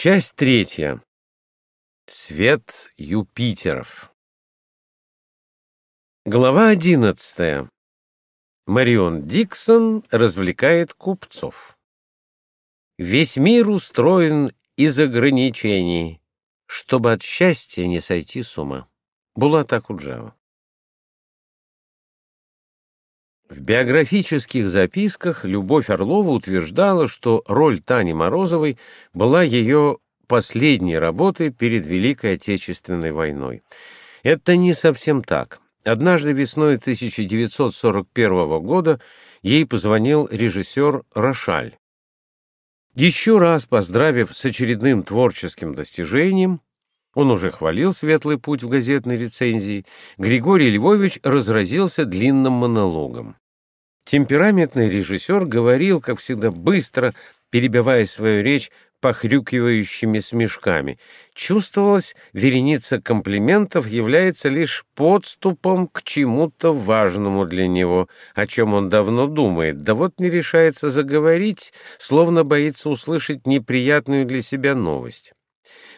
Часть третья. Свет Юпитеров. Глава одиннадцатая. Марион Диксон развлекает купцов. Весь мир устроен из ограничений, чтобы от счастья не сойти с ума. Булат Акуджава. В биографических записках Любовь Орлова утверждала, что роль Тани Морозовой была ее последней работой перед Великой Отечественной войной. Это не совсем так. Однажды весной 1941 года ей позвонил режиссер Рошаль. Еще раз поздравив с очередным творческим достижением, он уже хвалил светлый путь в газетной рецензии, Григорий Львович разразился длинным монологом. Темпераментный режиссер говорил, как всегда, быстро, перебивая свою речь похрюкивающими смешками. Чувствовалось, вереница комплиментов является лишь подступом к чему-то важному для него, о чем он давно думает, да вот не решается заговорить, словно боится услышать неприятную для себя новость.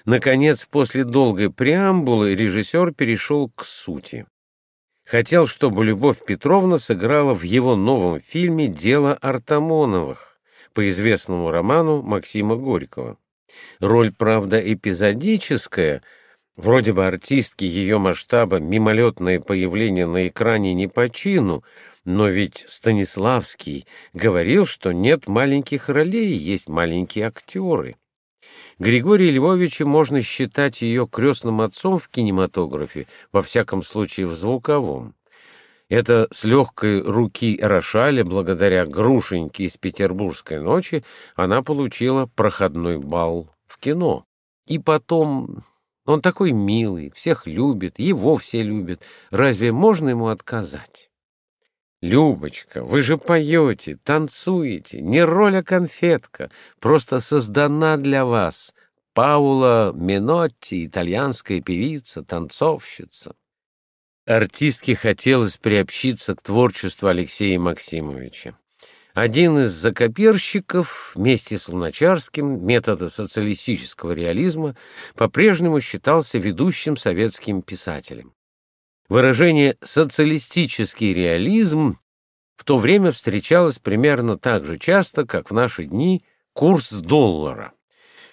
Наконец, после долгой преамбулы режиссер перешел к сути. Хотел, чтобы Любовь Петровна сыграла в его новом фильме «Дело Артамоновых» по известному роману Максима Горького. Роль, правда, эпизодическая, вроде бы артистки ее масштаба мимолетное появление на экране не по чину, но ведь Станиславский говорил, что нет маленьких ролей, есть маленькие актеры. Григория Львовича можно считать ее крестным отцом в кинематографе, во всяком случае в звуковом. Это с легкой руки Рошаля, благодаря Грушеньке из «Петербургской ночи», она получила проходной балл в кино. И потом... Он такой милый, всех любит, его все любят. Разве можно ему отказать? Любочка, вы же поете, танцуете, не роль, а конфетка, просто создана для вас. Паула Минотти, итальянская певица, танцовщица. Артистке хотелось приобщиться к творчеству Алексея Максимовича. Один из закопирщиков вместе с Луначарским метода социалистического реализма по-прежнему считался ведущим советским писателем. Выражение «социалистический реализм» в то время встречалось примерно так же часто, как в наши дни курс доллара.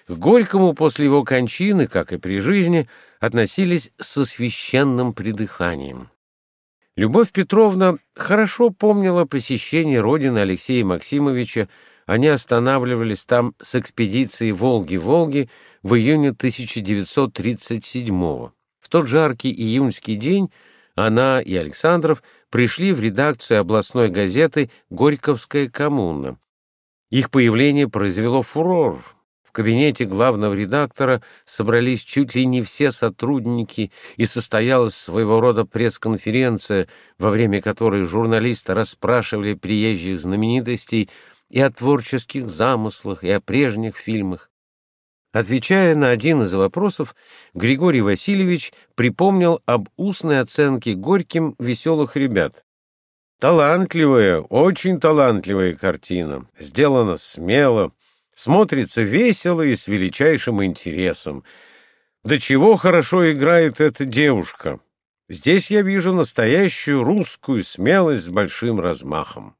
К Горькому после его кончины, как и при жизни, относились со священным придыханием. Любовь Петровна хорошо помнила посещение родины Алексея Максимовича, они останавливались там с экспедицией «Волги-Волги» в июне 1937 года. В тот жаркий июньский день она и Александров пришли в редакцию областной газеты «Горьковская коммуна». Их появление произвело фурор. В кабинете главного редактора собрались чуть ли не все сотрудники, и состоялась своего рода пресс-конференция, во время которой журналисты расспрашивали приезжих знаменитостей и о творческих замыслах, и о прежних фильмах. Отвечая на один из вопросов, Григорий Васильевич припомнил об устной оценке Горьким «Веселых ребят». Талантливая, очень талантливая картина, сделана смело, смотрится весело и с величайшим интересом. До чего хорошо играет эта девушка. Здесь я вижу настоящую русскую смелость с большим размахом.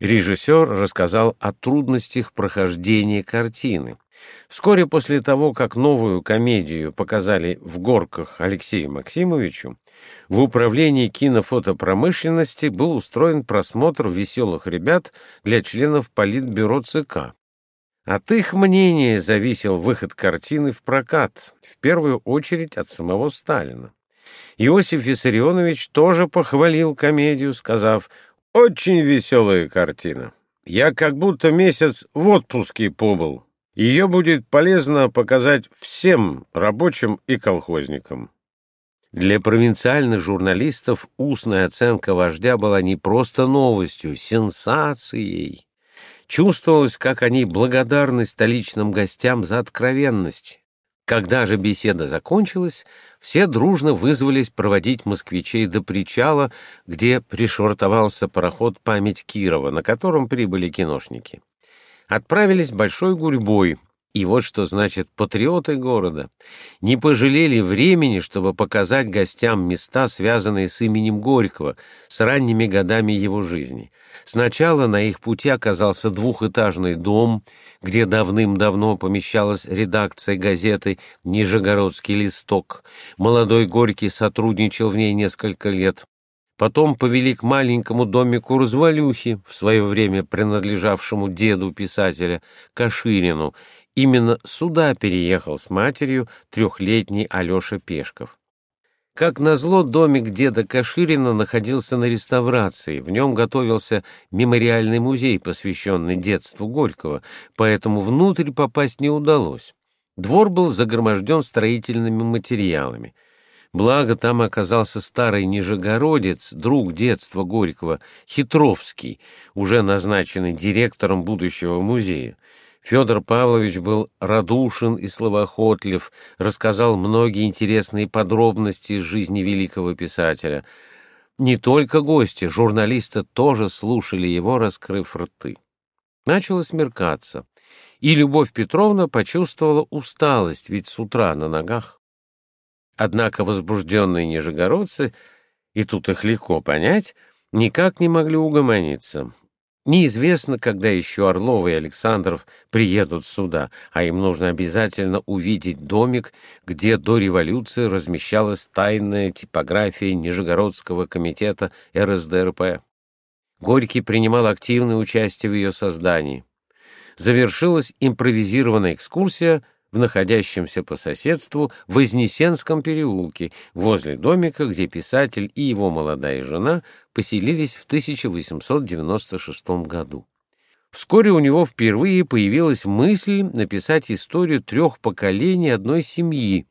Режиссер рассказал о трудностях прохождения картины. Вскоре после того, как новую комедию показали в горках Алексею Максимовичу, в управлении кинофотопромышленности был устроен просмотр «Веселых ребят» для членов Политбюро ЦК. От их мнения зависел выход картины в прокат, в первую очередь от самого Сталина. Иосиф Виссарионович тоже похвалил комедию, сказав «Очень веселая картина. Я как будто месяц в отпуске побыл». Ее будет полезно показать всем рабочим и колхозникам. Для провинциальных журналистов устная оценка вождя была не просто новостью, сенсацией. Чувствовалось, как они благодарны столичным гостям за откровенность. Когда же беседа закончилась, все дружно вызвались проводить москвичей до причала, где пришвартовался пароход «Память Кирова», на котором прибыли киношники отправились большой гурьбой, И вот что значит патриоты города. Не пожалели времени, чтобы показать гостям места, связанные с именем Горького, с ранними годами его жизни. Сначала на их пути оказался двухэтажный дом, где давным-давно помещалась редакция газеты «Нижегородский листок». Молодой Горький сотрудничал в ней несколько лет. Потом повели к маленькому домику развалюхи, в свое время принадлежавшему деду писателя Каширину, Именно сюда переехал с матерью трехлетний Алеша Пешков. Как назло, домик деда Каширина находился на реставрации, в нем готовился мемориальный музей, посвященный детству Горького, поэтому внутрь попасть не удалось. Двор был загроможден строительными материалами. Благо там оказался старый нижегородец, друг детства Горького, Хитровский, уже назначенный директором будущего музея. Федор Павлович был радушен и словоохотлив, рассказал многие интересные подробности из жизни великого писателя. Не только гости, журналисты тоже слушали его, раскрыв рты. Начало смеркаться, и Любовь Петровна почувствовала усталость, ведь с утра на ногах. Однако возбужденные нижегородцы, и тут их легко понять, никак не могли угомониться. Неизвестно, когда еще Орлов и Александров приедут сюда, а им нужно обязательно увидеть домик, где до революции размещалась тайная типография Нижегородского комитета РСДРП. Горький принимал активное участие в ее создании. Завершилась импровизированная экскурсия в находящемся по соседству Вознесенском переулке, возле домика, где писатель и его молодая жена поселились в 1896 году. Вскоре у него впервые появилась мысль написать историю трех поколений одной семьи,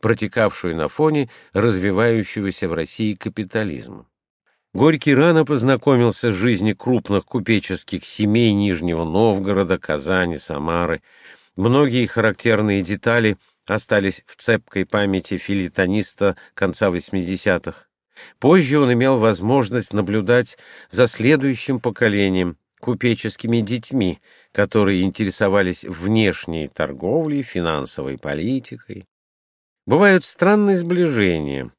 протекавшую на фоне развивающегося в России капитализма. Горький рано познакомился с жизнью крупных купеческих семей Нижнего Новгорода, Казани, Самары, Многие характерные детали остались в цепкой памяти филитониста конца 80-х. Позже он имел возможность наблюдать за следующим поколением, купеческими детьми, которые интересовались внешней торговлей, финансовой политикой. Бывают странные сближения.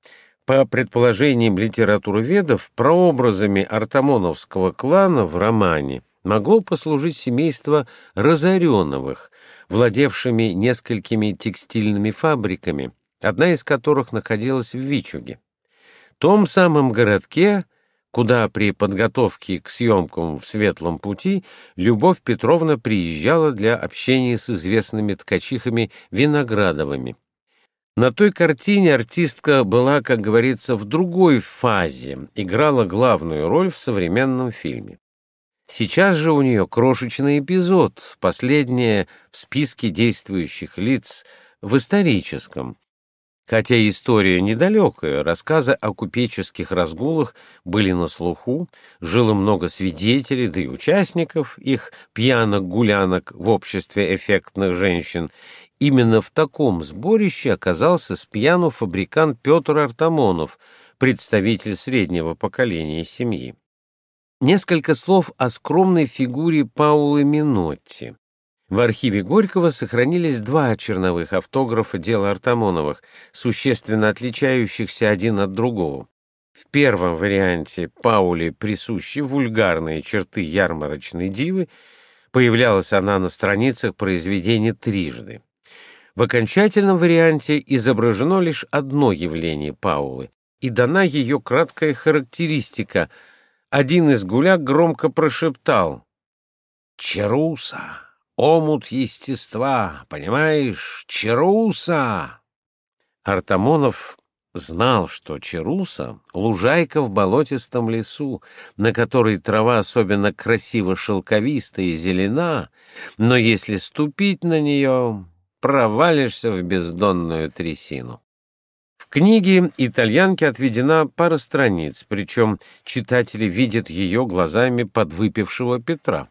По предположениям литературоведов, прообразами артамоновского клана в романе могло послужить семейство Разореновых, владевшими несколькими текстильными фабриками, одна из которых находилась в Вичуге. Том самом городке, куда при подготовке к съемкам в «Светлом пути» Любовь Петровна приезжала для общения с известными ткачихами Виноградовыми. На той картине артистка была, как говорится, в другой фазе, играла главную роль в современном фильме. Сейчас же у нее крошечный эпизод, последнее в списке действующих лиц в историческом. Хотя история недалекая, рассказы о купеческих разгулах были на слуху, жило много свидетелей, да и участников их пьянок-гулянок в обществе эффектных женщин. Именно в таком сборище оказался с пьяну фабрикант Петр Артамонов, представитель среднего поколения семьи. Несколько слов о скромной фигуре Паулы Минотти. В архиве Горького сохранились два черновых автографа дела Артамоновых, существенно отличающихся один от другого. В первом варианте Пауле присущи вульгарные черты ярмарочной дивы, появлялась она на страницах произведения трижды. В окончательном варианте изображено лишь одно явление Паулы, и дана ее краткая характеристика — один из гуляк громко прошептал. «Чаруса! Омут естества! Понимаешь? Чаруса!» Артамонов знал, что Чаруса — лужайка в болотистом лесу, на которой трава особенно красиво шелковистая и зелена, но если ступить на нее, провалишься в бездонную трясину. В книге итальянке отведена пара страниц, причем читатели видят ее глазами подвыпившего Петра.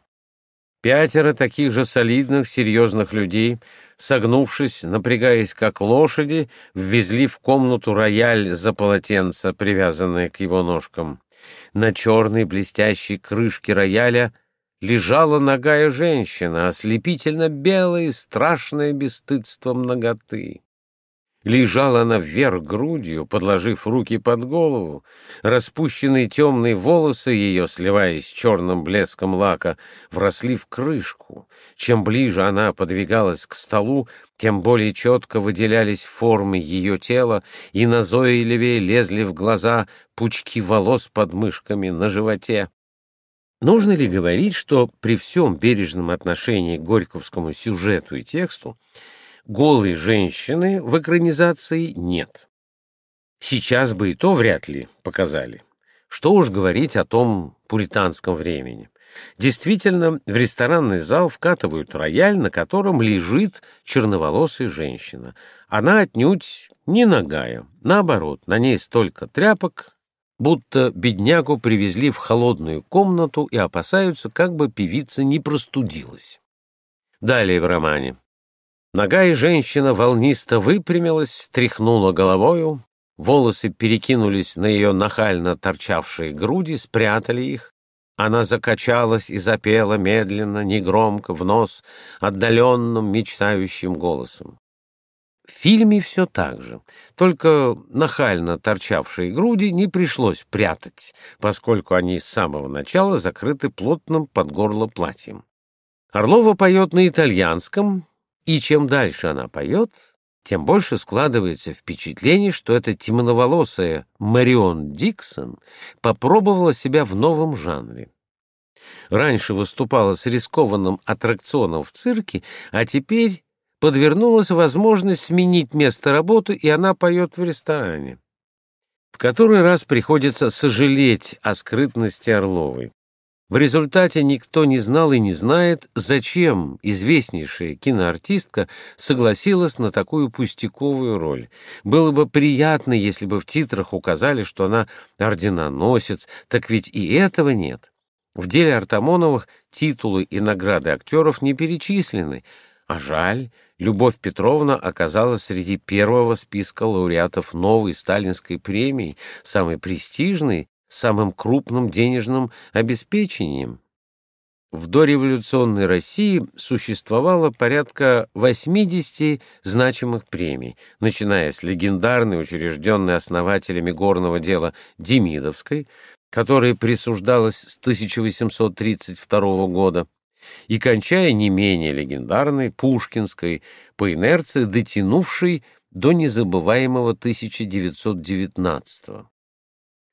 Пятеро таких же солидных, серьезных людей, согнувшись, напрягаясь как лошади, ввезли в комнату рояль за полотенце, привязанное к его ножкам. На черной блестящей крышке рояля лежала ногая женщина, ослепительно белая и страшное бесстыдство ноготы. Лежала она вверх грудью, подложив руки под голову. Распущенные темные волосы ее, сливаясь с черным блеском лака, вросли в крышку. Чем ближе она подвигалась к столу, тем более четко выделялись формы ее тела, и назойливее лезли в глаза пучки волос под мышками на животе. Нужно ли говорить, что при всем бережном отношении к горьковскому сюжету и тексту голой женщины в экранизации нет. Сейчас бы и то вряд ли показали. Что уж говорить о том пуританском времени. Действительно, в ресторанный зал вкатывают рояль, на котором лежит черноволосая женщина. Она отнюдь не нагая. Наоборот, на ней столько тряпок, будто беднягу привезли в холодную комнату и опасаются, как бы певица не простудилась. Далее в романе. Ногая женщина волнисто выпрямилась, тряхнула головою, волосы перекинулись на ее нахально торчавшие груди, спрятали их. Она закачалась и запела медленно, негромко, в нос, отдаленным, мечтающим голосом. В фильме все так же, только нахально торчавшие груди не пришлось прятать, поскольку они с самого начала закрыты плотным под горло платьем. Орлова поет на итальянском, и чем дальше она поет, тем больше складывается впечатление, что эта темноволосая Марион Диксон попробовала себя в новом жанре. Раньше выступала с рискованным аттракционом в цирке, а теперь подвернулась возможность сменить место работы, и она поет в ресторане. В который раз приходится сожалеть о скрытности Орловой. В результате никто не знал и не знает, зачем известнейшая киноартистка согласилась на такую пустяковую роль. Было бы приятно, если бы в титрах указали, что она орденоносец, так ведь и этого нет. В деле Артамоновых титулы и награды актеров не перечислены, а жаль, Любовь Петровна оказалась среди первого списка лауреатов новой сталинской премии, самой престижной самым крупным денежным обеспечением. В дореволюционной России существовало порядка 80 значимых премий, начиная с легендарной, учрежденной основателями горного дела Демидовской, которая присуждалась с 1832 года, и кончая не менее легендарной Пушкинской, по инерции дотянувшей до незабываемого 1919 года.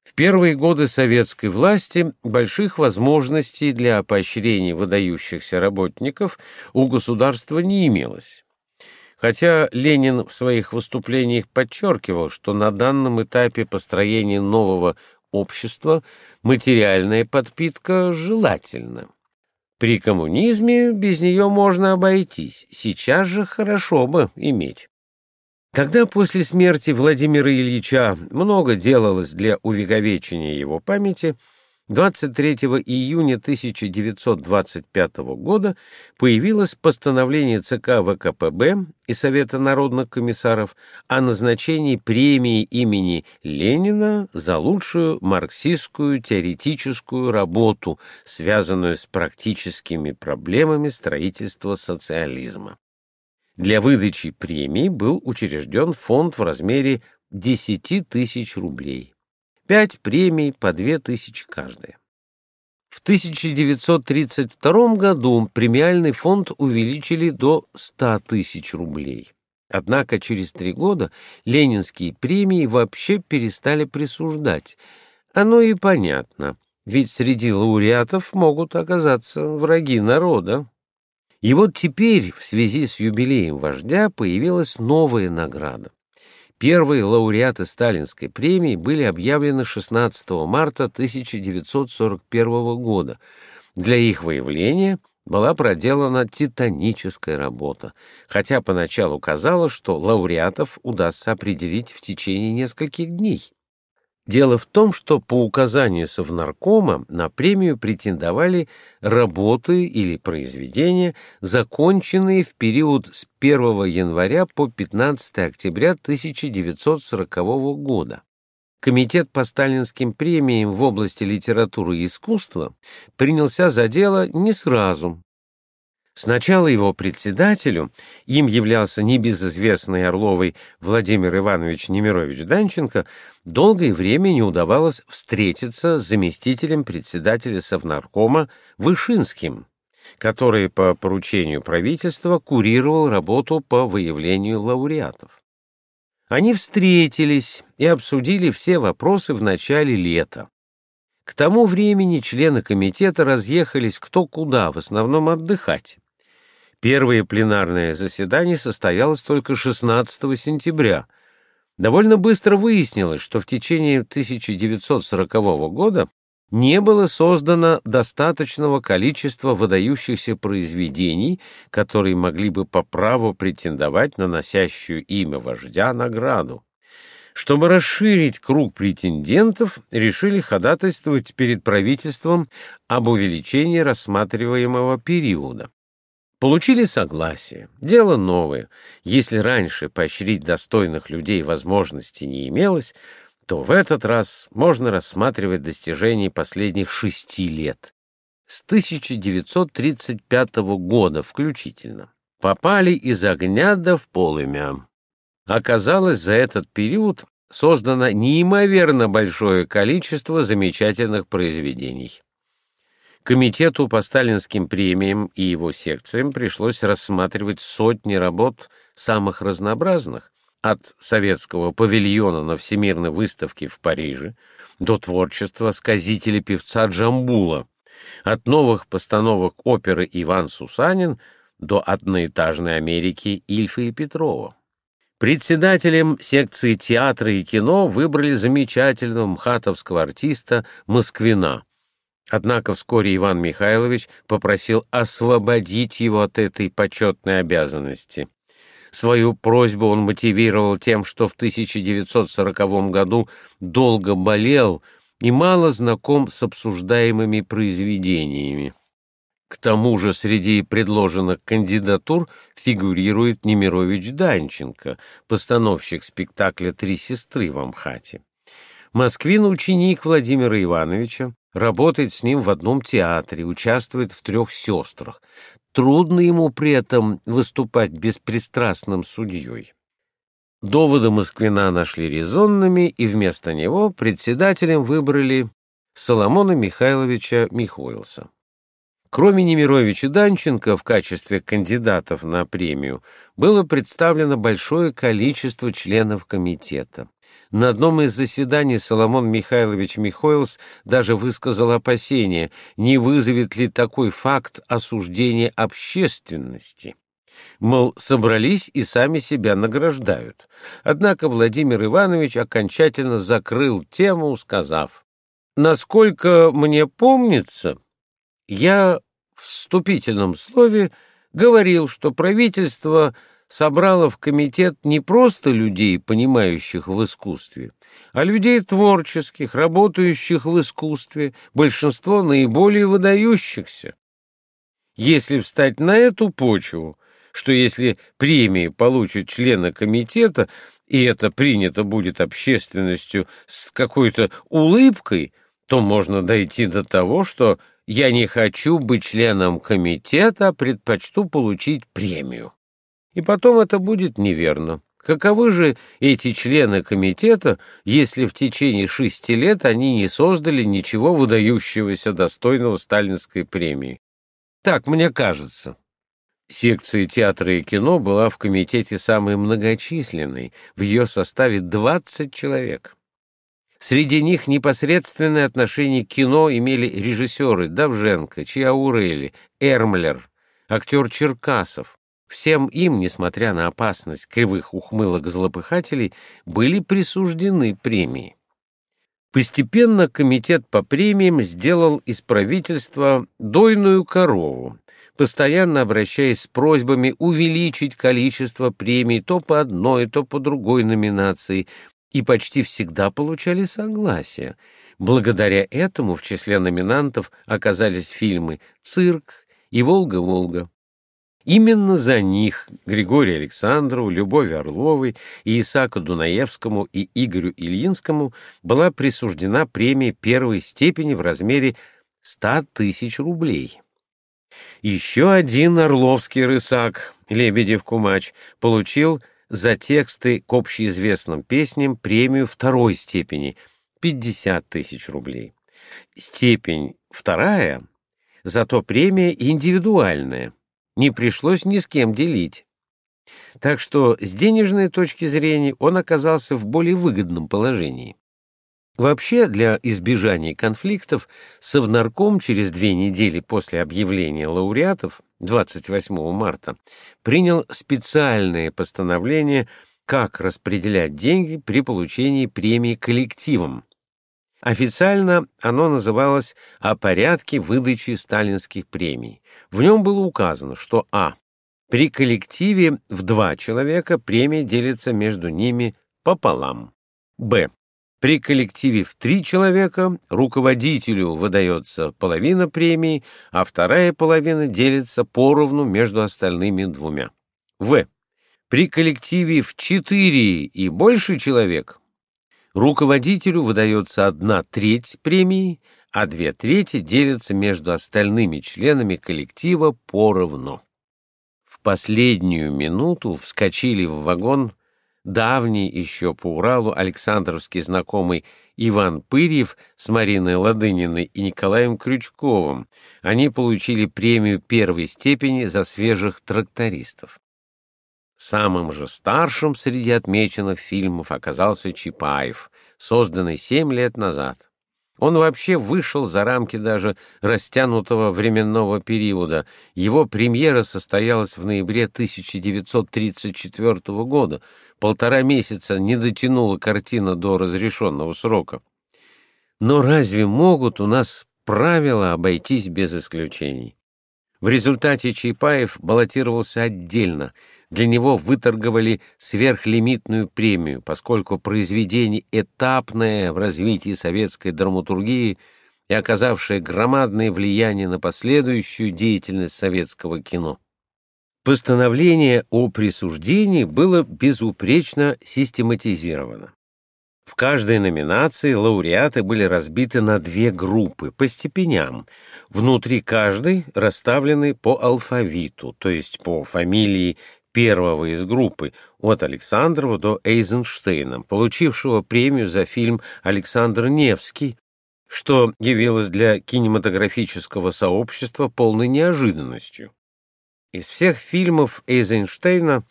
В первые годы советской власти больших возможностей для поощрения выдающихся работников у государства не имелось. Хотя Ленин в своих выступлениях подчеркивал, что на данном этапе построения нового общества материальная подпитка желательна. При коммунизме без нее можно обойтись, сейчас же хорошо бы иметь. Когда после смерти Владимира Ильича много делалось для увековечения его памяти, 23 июня 1925 года появилось постановление ЦК ВКПБ и Совета народных комиссаров о назначении премии имени Ленина за лучшую марксистскую теоретическую работу, связанную с практическими проблемами строительства социализма. Для выдачи премии был учрежден фонд в размере 10 тысяч рублей. Пять премий по 2 тысячи каждая. В 1932 году премиальный фонд увеличили до 100 тысяч рублей. Однако через три года ленинские премии вообще перестали присуждать. Оно и понятно, ведь среди лауреатов могут оказаться враги народа. И вот теперь, в связи с юбилеем вождя, появилась новая награда. Первые лауреаты Сталинской премии были объявлены 16 марта 1941 года. Для их выявления была проделана титаническая работа, хотя поначалу казалось, что лауреатов удастся определить в течение нескольких дней. Дело в том, что по указанию Совнаркома на премию претендовали работы или произведения, законченные в период с 1 января по 15 октября 1940 года. Комитет по сталинским премиям в области литературы и искусства принялся за дело не сразу. Сначала его председателю, им являлся небезызвестный Орловой Владимир Иванович Немирович Данченко, долгое время не удавалось встретиться с заместителем председателя Совнаркома Вышинским, который по поручению правительства курировал работу по выявлению лауреатов. Они встретились и обсудили все вопросы в начале лета. К тому времени члены комитета разъехались кто куда, в основном отдыхать. Первое пленарное заседание состоялось только 16 сентября. Довольно быстро выяснилось, что в течение 1940 года не было создано достаточного количества выдающихся произведений, которые могли бы по праву претендовать на носящую имя вождя награду. Чтобы расширить круг претендентов, решили ходатайствовать перед правительством об увеличении рассматриваемого периода. Получили согласие. Дело новое. Если раньше поощрить достойных людей возможности не имелось, то в этот раз можно рассматривать достижения последних шести лет. С 1935 года включительно. Попали из огня до в полымя. Оказалось, за этот период создано неимоверно большое количество замечательных произведений. Комитету по сталинским премиям и его секциям пришлось рассматривать сотни работ самых разнообразных, от советского павильона на Всемирной выставке в Париже до творчества сказителя-певца Джамбула, от новых постановок оперы «Иван Сусанин» до одноэтажной Америки Ильфа и Петрова. Председателем секции театра и кино выбрали замечательного мхатовского артиста Москвина, Однако вскоре Иван Михайлович попросил освободить его от этой почетной обязанности. Свою просьбу он мотивировал тем, что в 1940 году долго болел и мало знаком с обсуждаемыми произведениями. К тому же среди предложенных кандидатур фигурирует Немирович Данченко, постановщик спектакля «Три сестры» в Амхате. Москвин — ученик Владимира Ивановича, работает с ним в одном театре, участвует в трех сестрах. Трудно ему при этом выступать беспристрастным судьей. Доводы Москвина нашли резонными, и вместо него председателем выбрали Соломона Михайловича Михоилса. Кроме Немировича Данченко в качестве кандидатов на премию было представлено большое количество членов комитета. На одном из заседаний Соломон Михайлович Михоилс даже высказал опасение, не вызовет ли такой факт осуждения общественности. Мол, собрались и сами себя награждают. Однако Владимир Иванович окончательно закрыл тему, сказав, «Насколько мне помнится, я в вступительном слове говорил, что правительство — собрала в комитет не просто людей, понимающих в искусстве, а людей творческих, работающих в искусстве, большинство наиболее выдающихся. Если встать на эту почву, что если премии получат члены комитета, и это принято будет общественностью с какой-то улыбкой, то можно дойти до того, что я не хочу быть членом комитета, предпочту получить премию. И потом это будет неверно. Каковы же эти члены комитета, если в течение шести лет они не создали ничего выдающегося достойного сталинской премии? Так мне кажется. Секция театра и кино была в комитете самой многочисленной, в ее составе 20 человек. Среди них непосредственное отношение к кино имели режиссеры Давженко, Чиаурели, Эрмлер, актер Черкасов, Всем им, несмотря на опасность кривых ухмылок злопыхателей, были присуждены премии. Постепенно комитет по премиям сделал из правительства дойную корову, постоянно обращаясь с просьбами увеличить количество премий то по одной, то по другой номинации, и почти всегда получали согласие. Благодаря этому в числе номинантов оказались фильмы «Цирк» и «Волга-Волга». Именно за них Григорию Александрову, Любови Орловой Исааку Дунаевскому и Игорю Ильинскому была присуждена премия первой степени в размере 100 тысяч рублей. Еще один орловский рысак, Лебедев-Кумач, получил за тексты к общеизвестным песням премию второй степени — 50 тысяч рублей. Степень вторая, зато премия индивидуальная, не пришлось ни с кем делить. Так что с денежной точки зрения он оказался в более выгодном положении. Вообще, для избежания конфликтов, Совнарком через две недели после объявления лауреатов, 28 марта, принял специальное постановление, как распределять деньги при получении премии коллективам. Официально оно называлось «О порядке выдачи сталинских премий». В нем было указано, что а. При коллективе в два человека премия делится между ними пополам. б. При коллективе в три человека руководителю выдается половина премии, а вторая половина делится поровну между остальными двумя. В. При коллективе в четыре и больше человек руководителю выдается одна треть премии, а две трети делятся между остальными членами коллектива поровну. В последнюю минуту вскочили в вагон давний еще по Уралу Александровский знакомый Иван Пырьев с Мариной Ладыниной и Николаем Крючковым. Они получили премию первой степени за свежих трактористов. Самым же старшим среди отмеченных фильмов оказался Чапаев, созданный семь лет назад. Он вообще вышел за рамки даже растянутого временного периода. Его премьера состоялась в ноябре 1934 года. Полтора месяца не дотянула картина до разрешенного срока. Но разве могут у нас правила обойтись без исключений? В результате Чайпаев баллотировался отдельно. Для него выторговали сверхлимитную премию, поскольку произведение этапное в развитии советской драматургии и оказавшее громадное влияние на последующую деятельность советского кино. Постановление о присуждении было безупречно систематизировано. В каждой номинации лауреаты были разбиты на две группы по степеням. Внутри каждой расставлены по алфавиту, то есть по фамилии первого из группы, от Александрова до Эйзенштейна, получившего премию за фильм «Александр Невский», что явилось для кинематографического сообщества полной неожиданностью. Из всех фильмов Эйзенштейна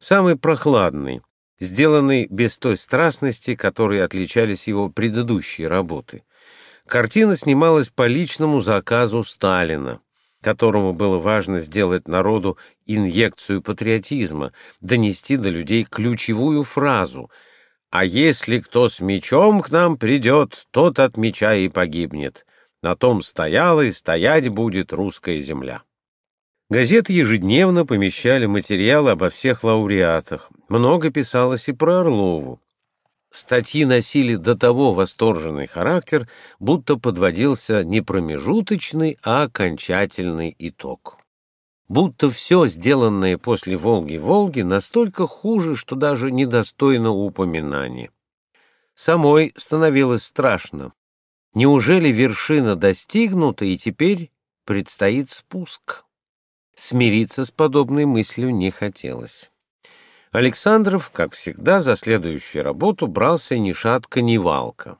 самый прохладный, сделанный без той страстности, которой отличались его предыдущие работы. Картина снималась по личному заказу Сталина, которому было важно сделать народу инъекцию патриотизма, донести до людей ключевую фразу «А если кто с мечом к нам придет, тот от меча и погибнет. На том стояла и стоять будет русская земля». Газеты ежедневно помещали материалы обо всех лауреатах. Много писалось и про Орлову. Статьи носили до того восторженный характер, будто подводился не промежуточный, а окончательный итог. Будто все, сделанное после «Волги-Волги», настолько хуже, что даже недостойно упоминания. Самой становилось страшно. Неужели вершина достигнута, и теперь предстоит спуск? Смириться с подобной мыслью не хотелось. Александров, как всегда, за следующую работу брался ни шатка, ни валка.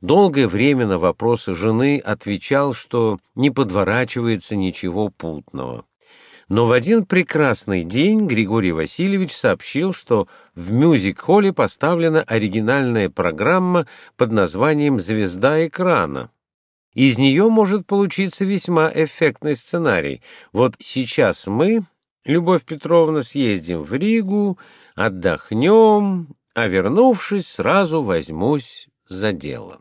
Долгое время на вопросы жены отвечал, что не подворачивается ничего путного. Но в один прекрасный день Григорий Васильевич сообщил, что в мюзик-холле поставлена оригинальная программа под названием «Звезда экрана». Из нее может получиться весьма эффектный сценарий. Вот сейчас мы, Любовь Петровна, съездим в Ригу, отдохнем, а вернувшись, сразу возьмусь за дело.